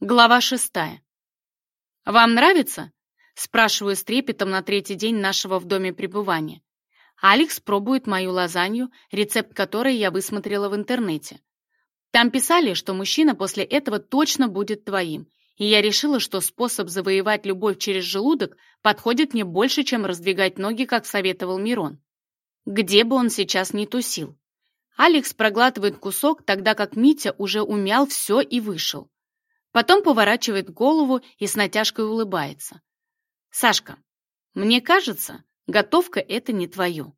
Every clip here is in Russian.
Глава шестая. «Вам нравится?» — спрашиваю с трепетом на третий день нашего в доме пребывания. Алекс пробует мою лазанью, рецепт которой я высмотрела в интернете. Там писали, что мужчина после этого точно будет твоим, и я решила, что способ завоевать любовь через желудок подходит мне больше, чем раздвигать ноги, как советовал Мирон. Где бы он сейчас ни тусил. Алекс проглатывает кусок, тогда как Митя уже умял все и вышел. Потом поворачивает голову и с натяжкой улыбается. «Сашка, мне кажется, готовка — это не твое».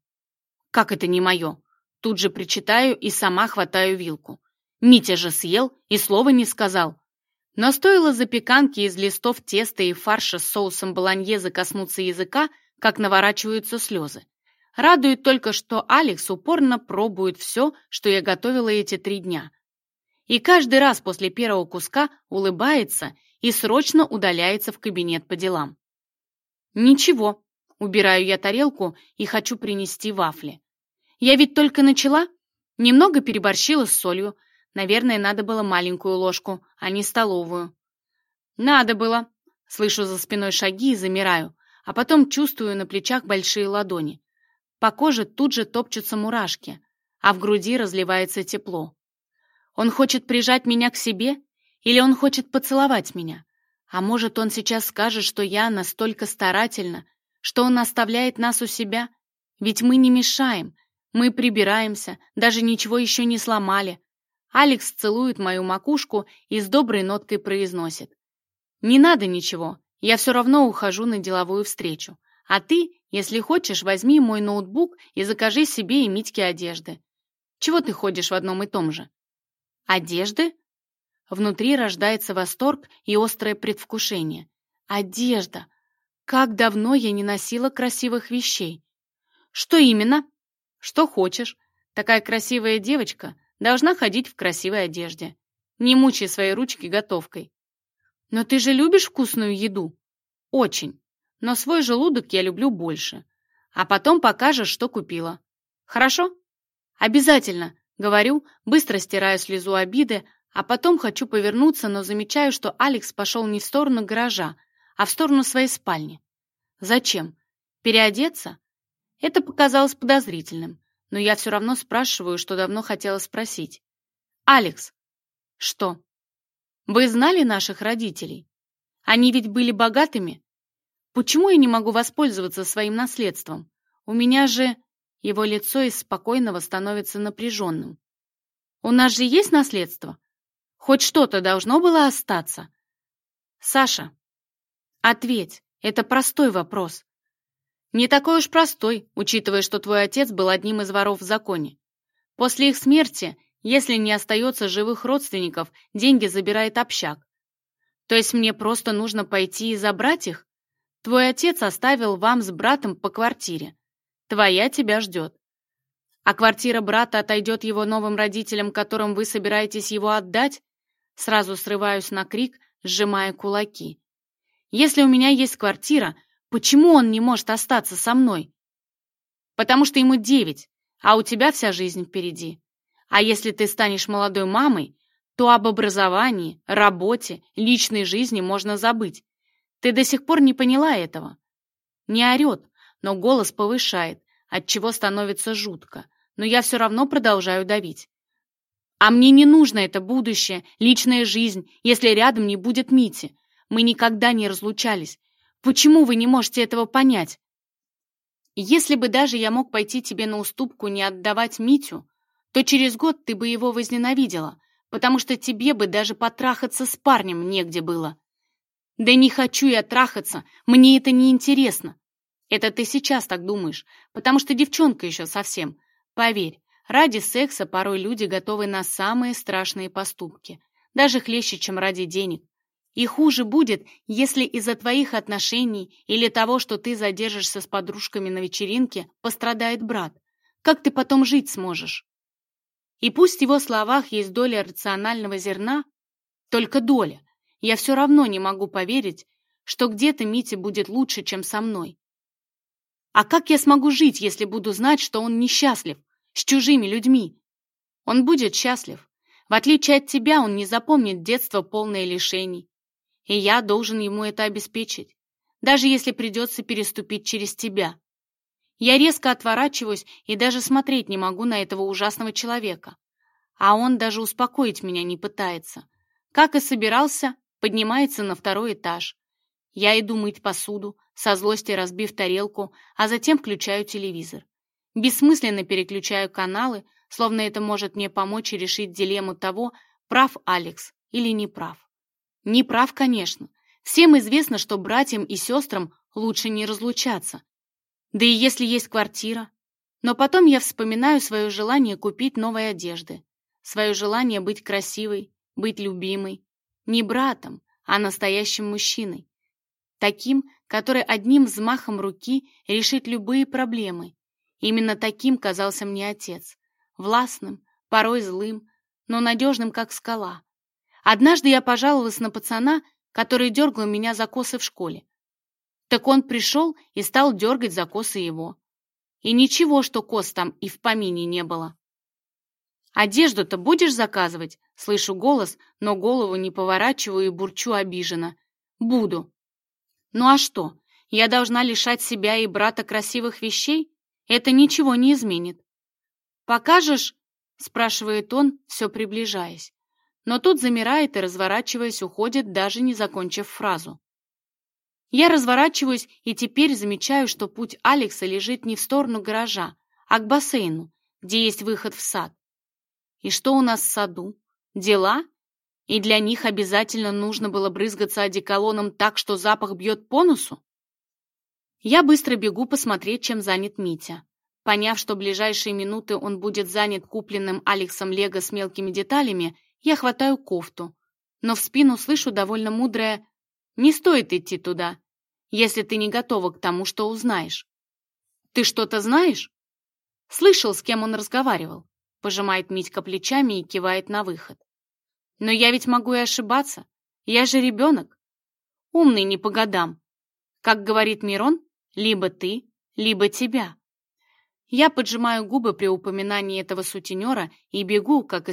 «Как это не мое?» Тут же причитаю и сама хватаю вилку. Митя же съел и слова не сказал. Но стоило запеканки из листов теста и фарша с соусом болоньезе коснуться языка, как наворачиваются слезы. Радует только, что Алекс упорно пробует все, что я готовила эти три дня — и каждый раз после первого куска улыбается и срочно удаляется в кабинет по делам. «Ничего», — убираю я тарелку и хочу принести вафли. «Я ведь только начала, немного переборщила с солью, наверное, надо было маленькую ложку, а не столовую». «Надо было», — слышу за спиной шаги и замираю, а потом чувствую на плечах большие ладони. По коже тут же топчутся мурашки, а в груди разливается тепло. Он хочет прижать меня к себе? Или он хочет поцеловать меня? А может, он сейчас скажет, что я настолько старательна, что он оставляет нас у себя? Ведь мы не мешаем, мы прибираемся, даже ничего еще не сломали. Алекс целует мою макушку и с доброй ноткой произносит. «Не надо ничего, я все равно ухожу на деловую встречу. А ты, если хочешь, возьми мой ноутбук и закажи себе и Митьке одежды. Чего ты ходишь в одном и том же?» «Одежды?» Внутри рождается восторг и острое предвкушение. «Одежда! Как давно я не носила красивых вещей!» «Что именно?» «Что хочешь. Такая красивая девочка должна ходить в красивой одежде. Не мучай свои ручки готовкой». «Но ты же любишь вкусную еду?» «Очень. Но свой желудок я люблю больше. А потом покажешь, что купила. Хорошо?» «Обязательно!» Говорю, быстро стираю слезу обиды, а потом хочу повернуться, но замечаю, что Алекс пошел не в сторону гаража, а в сторону своей спальни. Зачем? Переодеться? Это показалось подозрительным, но я все равно спрашиваю, что давно хотела спросить. «Алекс!» «Что?» «Вы знали наших родителей? Они ведь были богатыми? Почему я не могу воспользоваться своим наследством? У меня же...» Его лицо из спокойного становится напряженным. «У нас же есть наследство? Хоть что-то должно было остаться?» «Саша, ответь, это простой вопрос». «Не такой уж простой, учитывая, что твой отец был одним из воров в законе. После их смерти, если не остается живых родственников, деньги забирает общак. То есть мне просто нужно пойти и забрать их? Твой отец оставил вам с братом по квартире. Твоя тебя ждет. А квартира брата отойдет его новым родителям, которым вы собираетесь его отдать? Сразу срываюсь на крик, сжимая кулаки. Если у меня есть квартира, почему он не может остаться со мной? Потому что ему девять, а у тебя вся жизнь впереди. А если ты станешь молодой мамой, то об образовании, работе, личной жизни можно забыть. Ты до сих пор не поняла этого. Не орет, но голос повышает, отчего становится жутко, но я все равно продолжаю давить. А мне не нужно это будущее, личная жизнь, если рядом не будет Мити. Мы никогда не разлучались. Почему вы не можете этого понять? Если бы даже я мог пойти тебе на уступку не отдавать Митю, то через год ты бы его возненавидела, потому что тебе бы даже потрахаться с парнем негде было. Да не хочу я трахаться, мне это не интересно. Это ты сейчас так думаешь, потому что девчонка еще совсем. Поверь, ради секса порой люди готовы на самые страшные поступки, даже хлеще, чем ради денег. И хуже будет, если из-за твоих отношений или того, что ты задержишься с подружками на вечеринке, пострадает брат. Как ты потом жить сможешь? И пусть в его словах есть доля рационального зерна, только доля, я все равно не могу поверить, что где-то Мите будет лучше, чем со мной. А как я смогу жить, если буду знать, что он несчастлив, с чужими людьми? Он будет счастлив. В отличие от тебя, он не запомнит детство полное лишений, и я должен ему это обеспечить, даже если придется переступить через тебя. Я резко отворачиваюсь и даже смотреть не могу на этого ужасного человека. А он даже успокоить меня не пытается. Как и собирался, поднимается на второй этаж. Я иду мыть посуду, со злости разбив тарелку, а затем включаю телевизор. Бессмысленно переключаю каналы, словно это может мне помочь и решить дилемму того, прав Алекс или не прав. Не прав, конечно. Всем известно, что братьям и сестрам лучше не разлучаться. Да и если есть квартира. Но потом я вспоминаю свое желание купить новой одежды, свое желание быть красивой, быть любимой, не братом, а настоящим мужчиной, таким, который одним взмахом руки решит любые проблемы. Именно таким казался мне отец. Властным, порой злым, но надежным, как скала. Однажды я пожаловалась на пацана, который дергал меня за косы в школе. Так он пришел и стал дергать за косы его. И ничего, что кос там и в помине не было. «Одежду-то будешь заказывать?» Слышу голос, но голову не поворачиваю и бурчу обиженно. «Буду», ну а что, я должна лишать себя и брата красивых вещей? Это ничего не изменит. «Покажешь?» — спрашивает он, все приближаясь. Но тут замирает и, разворачиваясь, уходит, даже не закончив фразу. Я разворачиваюсь и теперь замечаю, что путь Алекса лежит не в сторону гаража, а к бассейну, где есть выход в сад. И что у нас в саду? Дела? И для них обязательно нужно было брызгаться одеколоном так, что запах бьет по носу? Я быстро бегу посмотреть, чем занят Митя. Поняв, что ближайшие минуты он будет занят купленным Алексом Лего с мелкими деталями, я хватаю кофту. Но в спину слышу довольно мудрое «Не стоит идти туда, если ты не готова к тому, что узнаешь». «Ты что-то знаешь?» «Слышал, с кем он разговаривал», — пожимает Митька плечами и кивает на выход. Но я ведь могу и ошибаться. Я же ребенок. Умный не по годам. Как говорит Мирон, либо ты, либо тебя. Я поджимаю губы при упоминании этого сутенера и бегу, как